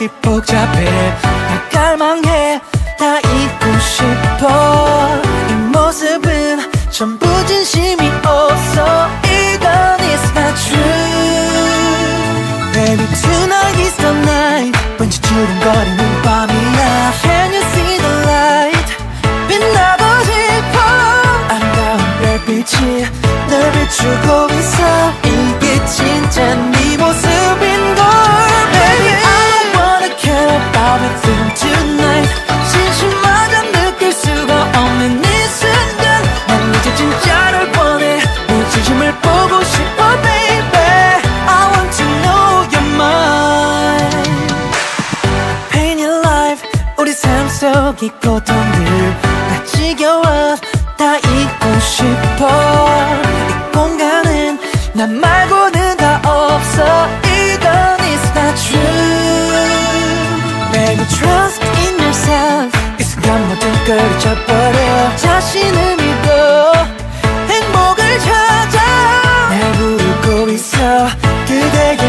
속이 복잡해. 다 갈망해. 다 잊고 싶어. 이 모습은 전부 진심이 없어. 이건 it's not true. Baby tonight is the night. 왠지 주름거리는 밤이야. Can you see the light? 빛나고 싶어. 아름다운 별빛이 널 비추고 있어. 이게 진짜 우리 삶 속 있고도 늘나 지겨워 다 잊고 싶어. 이 공간은 나 말고는 다 없어. 이건 is not true. Baby trust in yourself 이 순간 모든 걸 잊어버려. 자신을 믿어 행복을 찾아. 날 부르고 있어. 그대에게